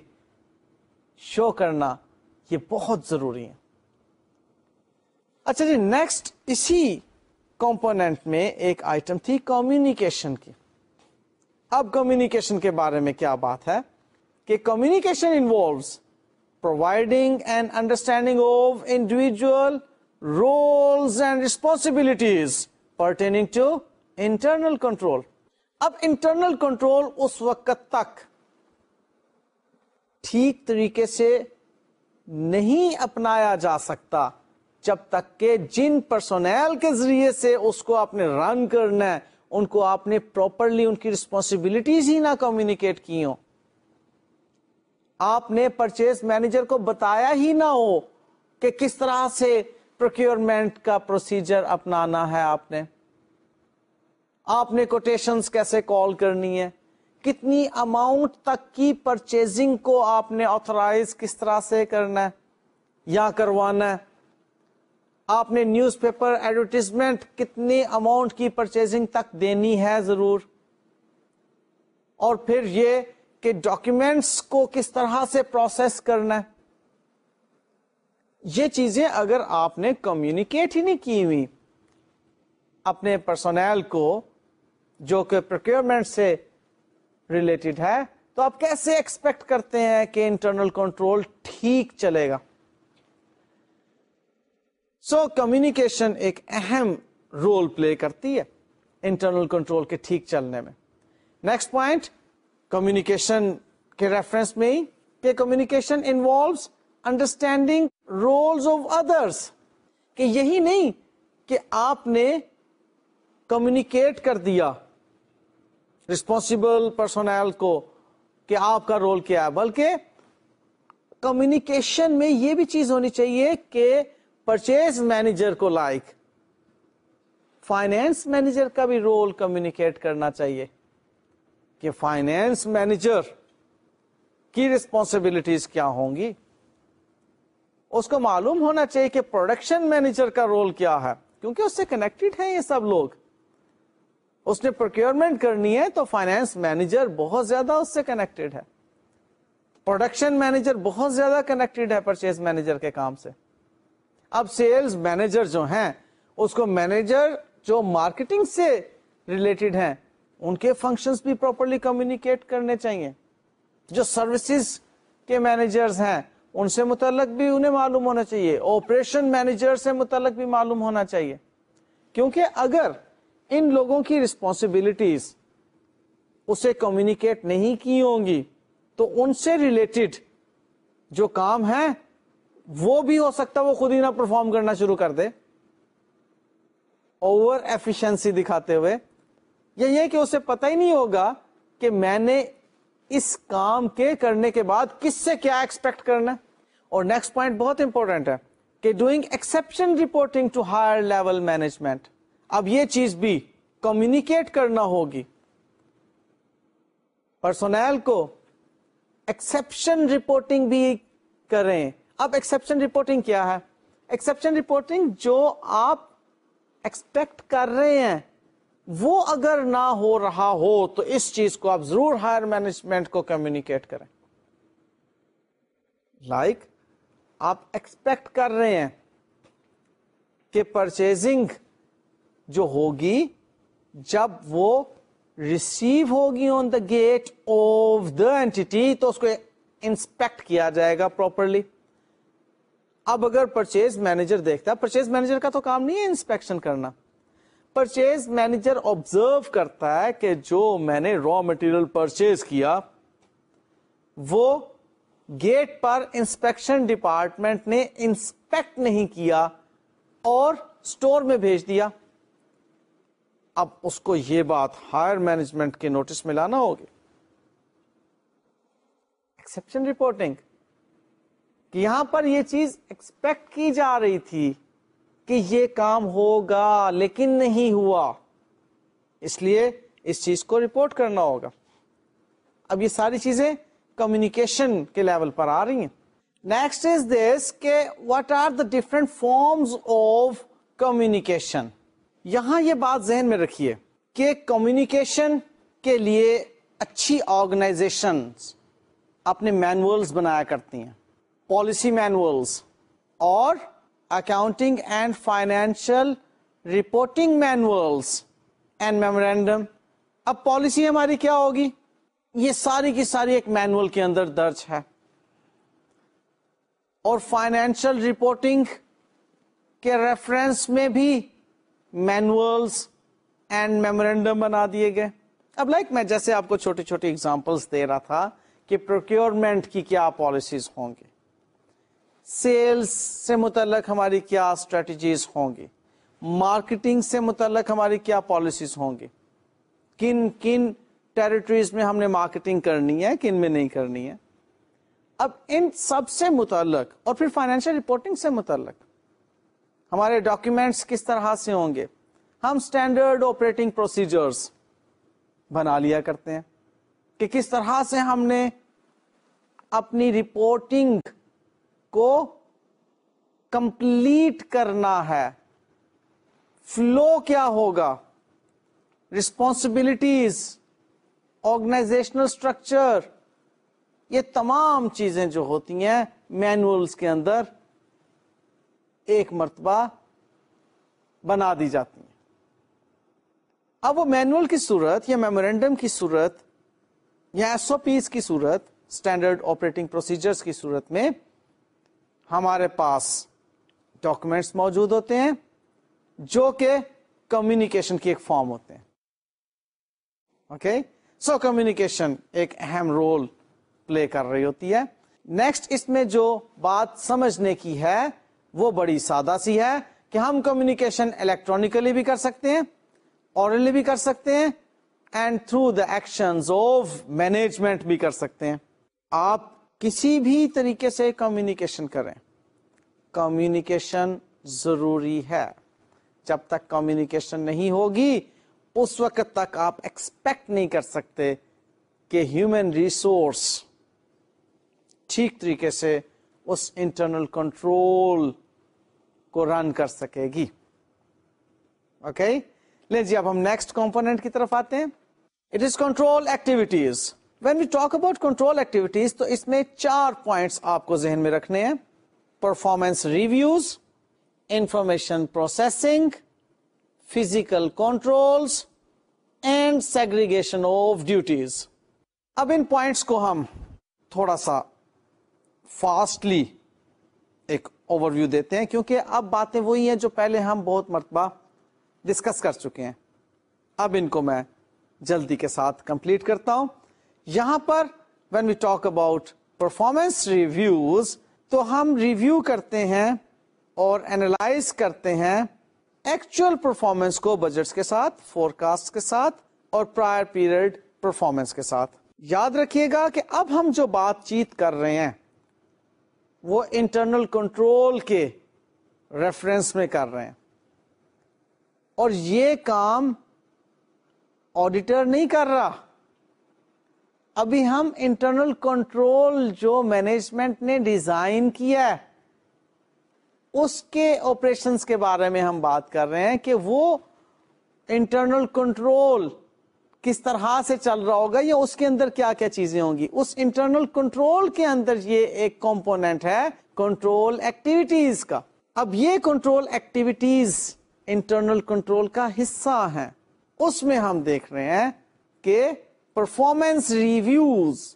شو کرنا، یہ بہت ضروری ہے۔ اچھا جی نیکسٹ اسی کمپونیٹ میں ایک آئٹم تھی کمیونیکیشن کی۔ اب کمیونیکیشن کے بارے میں کیا بات ہے؟ کہ communication involves providing and understanding of individual roles and responsibilities pertaining to internal control اب انٹرنل کنٹرول اس وقت تک ٹھیک طریقے سے نہیں اپنایا جا سکتا جب تک کہ جن پرسونل کے ذریعے سے اس کو آپ نے رن کرنا ہے ان کو آپ نے پراپرلی ان کی ریسپانسبلٹیز ہی نہ کمیونیکیٹ کی ہو آپ نے پرچیز مینیجر کو بتایا ہی نہ ہو کہ کس طرح سے پروکیورمنٹ کا پروسیجر اپنانا ہے آپ نے۔ آپ نے کوٹیشن کیسے کال کرنی ہے کتنی اماؤنٹ تک کی پرچیزنگ کو آپ نے آتھرائز کس طرح سے کرنا ہے یا کروانا ہے؟ آپ نے نیوز پیپر ایڈورٹیزمنٹ کتنی اماؤنٹ کی پرچیزنگ تک دینی ہے ضرور؟ اور پھر یہ کہ ڈاکومینٹس کو کس طرح سے پروسیس کرنا ہے؟ یہ چیزیں اگر آپ نے کمیونیکیٹ ہی نہیں کی ہوئی، اپنے پرسونل کو جو کہ پروکیورمنٹ سے ریلیٹڈ ہے، تو آپ کیسے ایکسپیکٹ کرتے ہیں کہ انٹرنل کنٹرول ٹھیک چلے گا؟ سو so, کمیونیکیشن ایک اہم رول پلے کرتی ہے انٹرنل کنٹرول کے ٹھیک چلنے میں۔ نیکسٹ پوائنٹ کمیونیکیشن کے ریفرنس میں ہی کہ communication involves understanding roles of others کہ یہی نہیں کہ آپ نے کمیونیکیٹ کر دیا ریسپانسبل پرسونل کو کہ آپ کا رول کیا ہے بلکہ کمیونیکیشن میں یہ بھی چیز ہونی چاہیے کہ پرچیز مینیجر کو لائک فائنینس مینیجر کا بھی رول کمیونیکیٹ کرنا چاہیے کہ فائنینس مینیجر کی ریسپانسبلٹیز کیا ہوں گی اس کو معلوم ہونا چاہیے کہ پروڈکشن مینیجر کا رول کیا ہے کیونکہ اس سے کنیکٹڈ ہیں یہ سب لوگ اس نے پروکیورمنٹ کرنی ہے تو فائنینس مینیجر بہت زیادہ اس سے کنیکٹڈ ہے پروڈکشن مینیجر بہت زیادہ کنیکٹڈ ہے پرچیز مینیجر کے کام سے اب سیلز مینیجر جو ہیں، اس کو مینیجر جو مارکیٹنگ سے ریلیٹڈ ہیں، ان کے فنکشنز بھی پراپرلی کمیونیکیٹ کرنے چاہیے۔ جو سروسز کے مینیجرز ہیں، ان سے متعلق بھی انہیں معلوم ہونا چاہیے۔ آپریشن مینیجر سے متعلق بھی معلوم ہونا چاہیے۔ کیونکہ اگر ان لوگوں کی ریسپانسبلٹیز اسے کمیونیکیٹ نہیں کی ہوں گی، تو ان سے ریلیٹڈ جو کام ہے وہ بھی ہو سکتا وہ خود ہی نہ پرفارم کرنا شروع کر دے۔ اوور ایفیشنسی دکھاتے ہوئے۔ یا یہ کہ اسے پتہ ہی نہیں ہوگا کہ میں نے اس کام کے کرنے کے بعد کس سے کیا ایکسپیکٹ کرنا اور نیکسٹ پوائنٹ بہت امپورٹنٹ ہے کہ doing exception reporting to higher level management اب یہ چیز بھی کمیونیکیٹ کرنا ہوگی۔ پرسونل کو ایکسپشن رپورٹنگ بھی کریں۔ اب ایکسپشن رپورٹنگ کیا ہے؟ ایکسپشن رپورٹنگ جو آپ ایکسپیکٹ کر رہے ہیں وہ اگر نہ ہو رہا ہو تو اس چیز کو آپ ضرور ہائر مینجمنٹ کو کمیونیکیٹ کریں۔ لائک like, آپ ایکسپیکٹ کر رہے ہیں کہ پرچیزنگ جو ہوگی جب وہ ریسیو ہوگی on the gate of the entity تو اس کو انسپیکٹ کیا جائے گا پراپرلی اب اگر پرچیز مینیجر دیکھتا ہے پرچیز مینیجر کا تو کام نہیں ہے انسپیکشن کرنا۔ پرچیز مینیجر آبزرو کرتا ہے کہ جو میں نے را مٹیریل پرچیز کیا، وہ گیٹ پر انسپیکشن ڈپارٹمنٹ نے انسپیکٹ نہیں کیا اور اسٹور میں بھیج دیا۔ اب اس کو یہ بات ہائر مینجمنٹ کے نوٹس میں لانا ہوگی۔ ایکسپشن رپورٹنگ کہ یہاں پر یہ چیز ایکسپیکٹ کی جا رہی تھی کہ یہ کام ہوگا، لیکن نہیں ہوا۔ اس لیے اس چیز کو رپورٹ کرنا ہوگا۔ اب یہ ساری چیزیں کمیونیکیشن کے لیول پر آ رہی ہیں۔ نیکسٹ از دس کہ what are the different forms of communication یہاں یہ بات ذہن میں رکھیے کہ کمیونیکیشن کے لیے اچھی آرگنائزیشن اپنے مینولس بنایا کرتی ہیں۔ پالیسی مینولس اور accounting and financial reporting manuals and memorandum. اب پالیسی ہماری کیا ہوگی؟ یہ ساری کی ساری ایک مینول کے اندر درج ہے۔ اور فائنینشل رپورٹنگ کے ریفرنس میں بھی مینولس اینڈ میمورینڈم بنا دیے گئے۔ اب لائک میں جیسے آپ کو چھوٹی چھوٹی اگزامپلس دے رہا تھا کہ پروکیورمنٹ کی کیا پالیسیز ہوں گی سیلس سے متعلق ہماری کیا اسٹریٹجیز ہوں گی؟ مارکیٹنگ سے متعلق ہماری کیا پالیسیز ہوں گی؟ کن کن ٹیریٹریز میں ہم نے مارکیٹنگ کرنی ہے، کن میں نہیں کرنی ہے؟ اب ان سب سے متعلق اور پھر فائنینشیل رپورٹنگ سے متعلق ہمارے ڈاکومینٹس کس طرح سے ہوں گے؟ ہم اسٹینڈرڈ آپریٹنگ پروسیجرز بنا لیا کرتے ہیں کہ کس طرح سے ہم نے اپنی رپورٹنگ کو کمپلیٹ کرنا ہے۔ فلو کیا ہوگا؟ رسپانسبلٹیز آرگنائزیشنل اسٹرکچر یہ تمام چیزیں جو ہوتی ہیں مینولس کے اندر ایک مرتبہ بنا دی جاتی ہیں۔ اب وہ مینول کی صورت یا میمورینڈم کی صورت یا ایس او پیز کی صورت اسٹینڈرڈ آپریٹنگ پروسیجرز کی صورت میں ہمارے پاس ڈاکومینٹس موجود ہوتے ہیں جو کہ کمیونیکیشن کی ایک فارم ہوتے ہیں۔ اوکے سو کمیونیکیشن ایک اہم رول پلے کر رہی ہوتی ہے۔ نیکسٹ اس میں جو بات سمجھنے کی ہے، وہ بڑی سادہ سی ہے کہ ہم کمیونیکیشن الیکٹرانکلی بھی کر سکتے ہیں اورلی بھی کر سکتے ہیں and through the action of management بھی کر سکتے ہیں۔ آپ کسی بھی طریقے سے کمیونیکیشن کریں۔ کمیونیکیشن ضروری ہے۔ جب تک کمیونیکیشن نہیں ہوگی، اس وقت تک آپ ایکسپیکٹ نہیں کر سکتے کہ ہیومن ریسورس ٹھیک طریقے سے اس انٹرنل کنٹرول کو رن کر سکے گی۔ اوکے لے جی اب ہم نیکسٹ کمپونیٹ کی طرف آتے ہیں۔ It is control activities when we talk about control activities تو اس میں چار پوائنٹس آپ کو ذہن میں رکھنے ہیں. Performance reviews information processing physical controls and segregation of duties اب ان پوائنٹس کو ہم تھوڑا سا فاسٹلی ایک اوور ویو دیتے ہیں، کیونکہ اب باتیں وہی ہیں جو پہلے ہم بہت مرتبہ ڈسکس کر چکے ہیں. اب ان کو میں جلدی کے ساتھ کمپلیٹ کرتا ہوں۔ یہاں پر when we talk about performance reviews تو ہم ریویو کرتے ہیں اور اینالائز کرتے ہیں ایکچوئل پرفارمنس کو بجٹس کے ساتھ فور کاسٹ کے ساتھ اور پرائر پیریڈ پرفارمنس کے ساتھ. یاد رکھیے گا کہ اب ہم جو بات چیت کر رہے ہیں، وہ انٹرنل کنٹرول کے ریفرنس میں کر رہے ہیں۔ اور یہ کام آڈیٹر نہیں کر رہا۔ ابھی ہم انٹرنل کنٹرول جو مینجمنٹ نے ڈیزائن کیا ہے، اس کے آپریشنس کے بارے میں ہم بات کر رہے ہیں کہ وہ انٹرنل کنٹرول کس طرح سے چل رہا ہوگا یا اس کے اندر کیا کیا چیزیں ہوں گی۔ اس انٹرنل کنٹرول کے اندر یہ ایک کمپونیٹ ہے کنٹرول ایکٹیویٹیز کا۔ اب یہ کنٹرول ایکٹیویٹیز انٹرنل کنٹرول کا حصہ ہیں۔ اس میں ہم دیکھ رہے ہیں کہ پرفارمنس ریویوز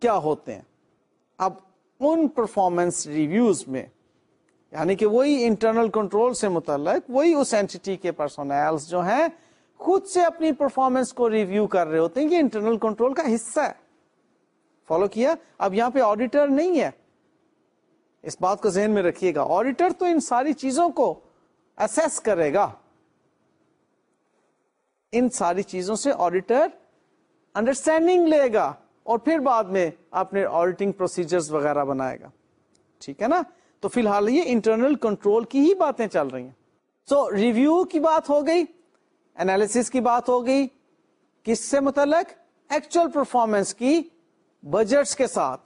کیا ہوتے ہیں؟ اب ان پرفارمنس ریویوز میں یعنی کہ وہی انٹرنل کنٹرول سے متعلق، وہی اس اینٹی کے پرسونلز جو ہیں، خود سے اپنی پرفارمنس کو ریویو کر رہے ہوتے ہیں یہ انٹرنل کنٹرول کا حصہ ہے۔ فالو کیا؟ اب یہاں پہ آڈیٹر نہیں ہے۔ اس بات کو ذہن میں رکھیے گا۔ آڈیٹر تو ان ساری چیزوں کو اسیس کرے گا۔ ان ساری چیزوں سے آڈیٹر انڈرسٹینڈنگ لے گا اور پھر بعد میں اپنے آڈیٹنگ پروسیجرز وغیرہ بنائے گا۔ ٹھیک ہے نا؟ تو فی الحال یہ انٹرنل کنٹرول کی ہی باتیں چل رہی ہیں۔ سو so, ریویو کی بات ہو گئی انالیس کی بات ہو گئی کس سے متعلق؟ ایکچوئل پرفارمنس کی بجٹس کے ساتھ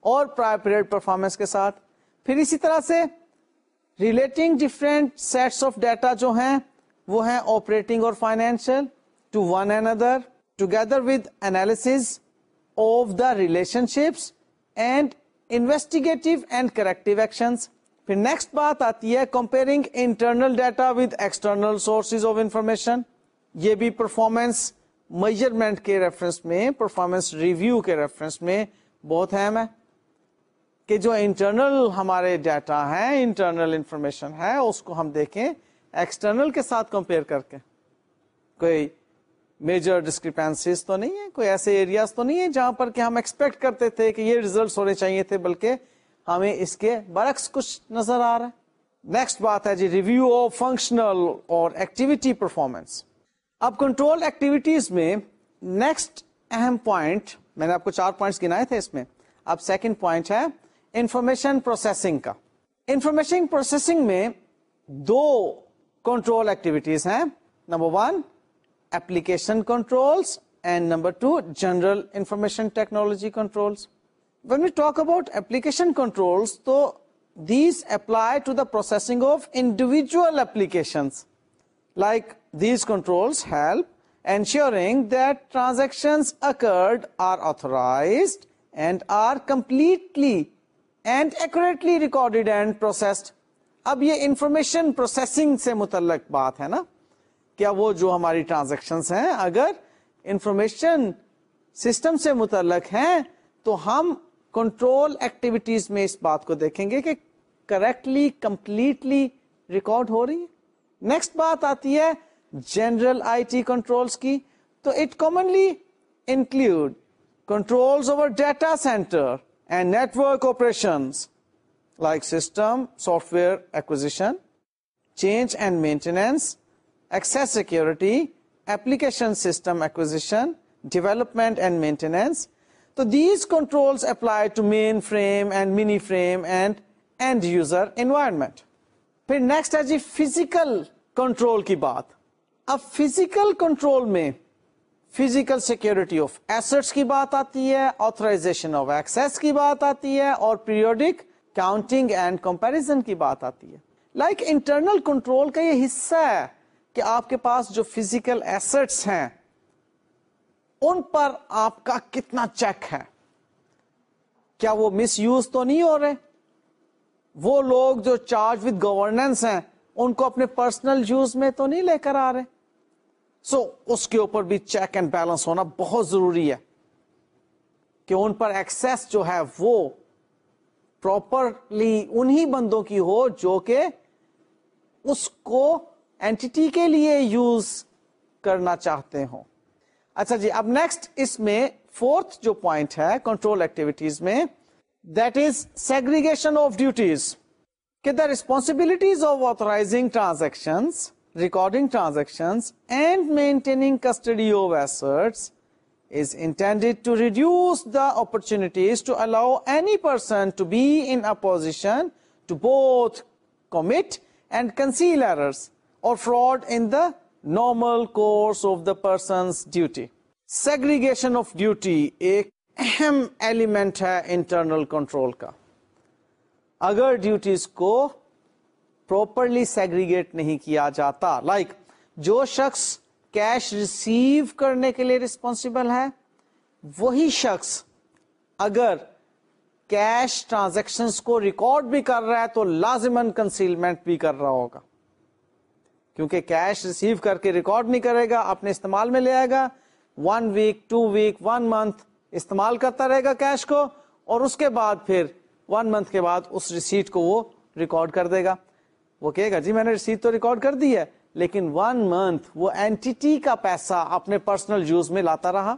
اور پرائر پیریڈ پرفارمنس کے ساتھ۔ پھر اسی طرح سے relating different sets of data جو ہیں وہ ہیں آپریٹنگ اور financial to one another together with analysis of the relationships and investigative and corrective actions پھر نیکسٹ بات آتی ہے comparing internal data with external sources of information یہ بھی پرفارمنس میجرمنٹ کے ریفرنس میں پرفارمنس ریویو کے ریفرنس میں بہت اہم ہے کہ جو انٹرنل ہمارے ڈیٹا ہے انٹرنل انفارمیشن ہے اس کو ہم دیکھیں ایکسٹرنل کے ساتھ کمپیئر کر کے کوئی میجر ڈسکریپینسیز تو نہیں ہے کوئی ایسے ایریاز تو نہیں ہے جہاں پر کہ ہم ایکسپیکٹ کرتے تھے کہ یہ ریزلٹس ہونے چاہیے تھے، بلکہ ہمیں اس کے برعکس کچھ نظر آ رہا ہے۔ نیکسٹ بات ہے جی ریویو آف فنکشنل اور ایکٹیویٹی پرفارمنس اب کنٹرول ایکٹیویٹیز میں نیکسٹ اہم پوائنٹ میں نے آپ کو چار پوائنٹس گنائے تھے اس میں۔ اب سیکنڈ پوائنٹ ہے انفارمیشن پروسیسنگ کا۔ انفارمیشن پروسیسنگ میں دو کنٹرول ایکٹیویٹیز ہیں۔ Number one application controls and number two general information technology controls when we talk about application control تو these apply to the processing of individual application like these control help ensuring that transaction occurred are authorized and are completely and accurately recorded and processed اب یہ information processing سے متعلق بات ہے نا؟ کیا وہ جو ہماری ٹرانزیکشن ہیں، اگر انفارمیشن سسٹم سے متعلق ہیں، تو ہم کنٹرول ایکٹیویٹیز میں اس بات کو دیکھیں گے کہ کریکٹلی کمپلیٹلی ریکارڈ ہو رہی ہے۔ نیکسٹ بات آتی ہے جنرل آئی ٹی کنٹرولس کی۔ تو it commonly include control over data center and network operation like system software acquisition change and maintenance access security application system acquisition development and maintenance تو these control apply to mainframe and mini frame and and user environment پھر next ہے جی physical control کی بات اب physical control میں physical security of assets کی بات آتی ہے آتھرائزیشن آف ایکسس کی بات آتی ہے اور پیریوڈک کاؤنٹنگ اینڈ کمپیرزن کی بات آتی ہے لائک انٹرنل کنٹرول کا یہ حصہ ہے کہ آپ کے پاس جو فزیکل ایسٹس ہیں ان پر آپ کا کتنا چیک ہے؟ کیا وہ مس یوز تو نہیں ہو رہے؟ وہ لوگ جو چارج وتھ گورننس ہیں ان کو اپنے پرسنل یوز میں تو نہیں لے کر آ رہے؟ سو so, اس کے اوپر بھی چیک اینڈ بیلنس ہونا بہت ضروری ہے کہ ان پر ایکسس جو ہے وہ پراپرلی انہی بندوں کی ہو جو کہ اس کو اینٹی کے لیے یوز کرنا چاہتے ہوں۔ اچھا جی اب نیکسٹ اس میں فورتھ جو پوائنٹ ہے کنٹرول ایکٹیویٹیز میں that is segregation of duties کہ the responsibilities of authorizing transaction recording transaction and maintaining custody of assets is intended to reduce the opportunities to allow any person to be in a position to both commit and conceal errors or fraud in the normal course of the person's duty. Segregation of duty ایک اہم element ہے internal control کا اگر duties کو properly segregate نہیں کیا جاتا like like, جو شخص کیش ریسیو کرنے کے لیے ریسپانسبل ہے وہی شخص اگر کیش ٹرانزیکشن کو ریکارڈ بھی کر رہا ہے تو لازمن کنسیلمنٹ بھی کر رہا ہوگا کیونکہ کیش ریسیو کر کے ریکارڈ نہیں کرے گا، اپنے استعمال میں لے آئے گا۔ One week two week one month استعمال کرتا رہے گا کیش کو، اور اس کے بعد پھر ون منتھ کے بعد اس ریسیٹ کو وہ ریکارڈ کر دے گا۔ وہ کہے گا جی میں نے ریسیٹ تو ریکارڈ کر دی ہے، لیکن ون منتھ وہ اینٹی کا پیسہ اپنے پرسنل یوز میں لاتا رہا۔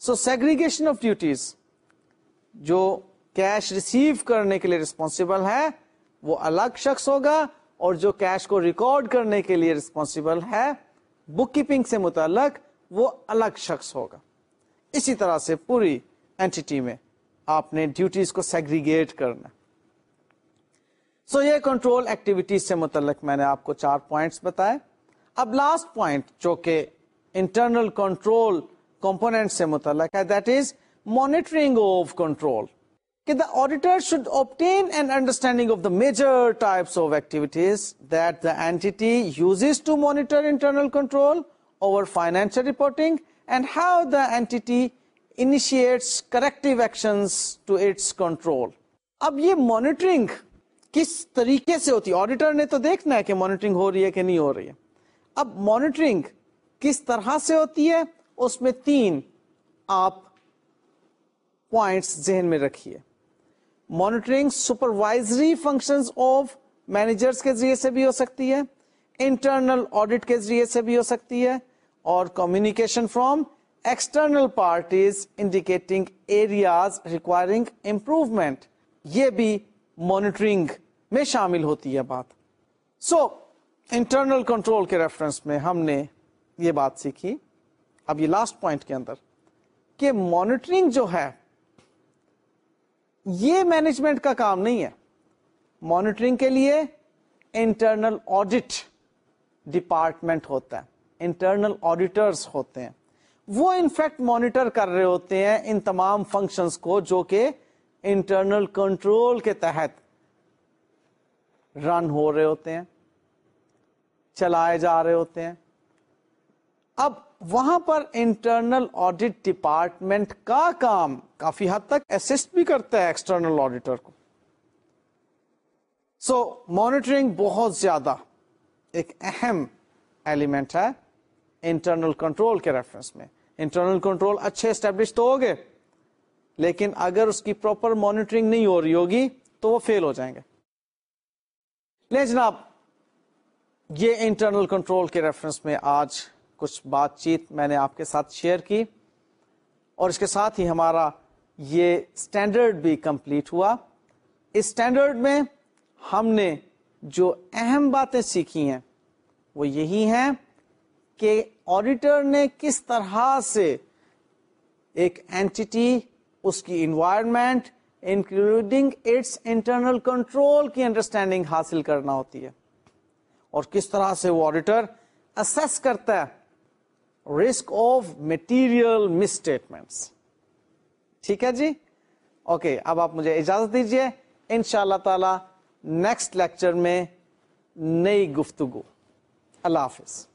سو سیگریگیشن آف ڈیوٹیز جو کیش ریسیو کرنے کے لیے ریسپانسبل ہے، وہ الگ شخص ہوگا۔ اور جو کیش کو ریکارڈ کرنے کے لیے ریسپانسبل ہے بک کیپنگ سے متعلق وہ الگ شخص ہوگا۔ اسی طرح سے پوری اینٹی میں آپ نے ڈیوٹیز کو سیگریگیٹ کرنا۔ سو so, یہ کنٹرول ایکٹیویٹیز سے متعلق میں نے آپ کو چار پوائنٹس بتائے۔ اب لاسٹ پوائنٹ جو کہ انٹرنل کنٹرول کمپونیٹ سے متعلق ہے that is monitoring of control کہ the auditor should obtain an understanding of the major types of activities that the entity uses to monitor internal control over financial reporting and how the entity initiates corrective action to its control اب یہ monitoring کس طریقے سے ہوتی ہے؟ Auditor نے تو دیکھنا ہے کہ مانیٹرنگ ہو رہی ہے کہ نہیں ہو رہی ہے۔ اب مانیٹرنگ کس طرح سے ہوتی ہے؟ اس میں تین آپ پوائنٹس ذہن میں رکھیے۔ Monitoring supervisory function of managers کے ذریعے سے بھی ہو سکتی ہے انٹرنل آڈیٹ کے ذریعے سے بھی ہو سکتی ہے، اور communication from external parties indicating areas requiring improvement یہ بھی مانیٹرنگ میں شامل ہوتی ہے بات۔ سو انٹرنل کنٹرول کے ریفرنس میں ہم نے یہ بات سیکھی۔ اب یہ لاسٹ پوائنٹ کے اندر کہ مانیٹرنگ جو ہے یہ مینجمنٹ کا کام نہیں ہے۔ مانیٹرنگ کے لیے انٹرنل آڈیٹ ڈپارٹمنٹ ہوتا ہے۔ انٹرنل آڈیٹرس ہوتے ہیں۔ وہ انفیکٹ مانیٹر کر رہے ہوتے ہیں ان تمام فنکشنز کو جو کہ انٹرنل کنٹرول کے تحت رن ہو رہے ہوتے ہیں۔ چلائے جا رہے ہوتے ہیں۔ اب وہاں پر انٹرنل آڈیٹ ڈپارٹمنٹ کا کام کافی حد تک اسسٹ بھی کرتا ہے ایکسٹرنل آڈیٹر کو۔ سو so, مانیٹرنگ بہت زیادہ ایک اہم ایلیمنٹ ہے انٹرنل کنٹرول کے ریفرنس میں۔ انٹرنل کنٹرول اچھے اسٹیبلش تو ہوگے لیکن اگر اس کی پراپر مانیٹرنگ نہیں ہو رہی ہوگی تو وہ فیل ہو جائیں گے۔ لے جناب یہ انٹرنل کنٹرول کے ریفرنس میں آج کچھ بات چیت میں نے آپ کے ساتھ شیئر کی اور اس کے ساتھ ہی ہمارا یہ اسٹینڈرڈ بھی کمپلیٹ ہوا۔ اس اسٹینڈرڈ میں ہم نے جو اہم باتیں سیکھی ہیں، وہ یہی ہیں کہ آڈیٹر نے کس طرح سے ایک اینٹی اس کی environment including its internal control کی انڈرسٹینڈنگ حاصل کرنا ہوتی ہے۔ اور کس طرح سے وہ آڈیٹر اسس کرتا ہے؟ رسک آف مٹیریل مسٹیٹمنٹس ٹھیک ہے جی؟ اوکے، اب آپ مجھے اجازت دیجیے ان شاء اللہ تعالی نیکسٹ لیکچر میں نئی گفتگو۔ اللہ حافظ۔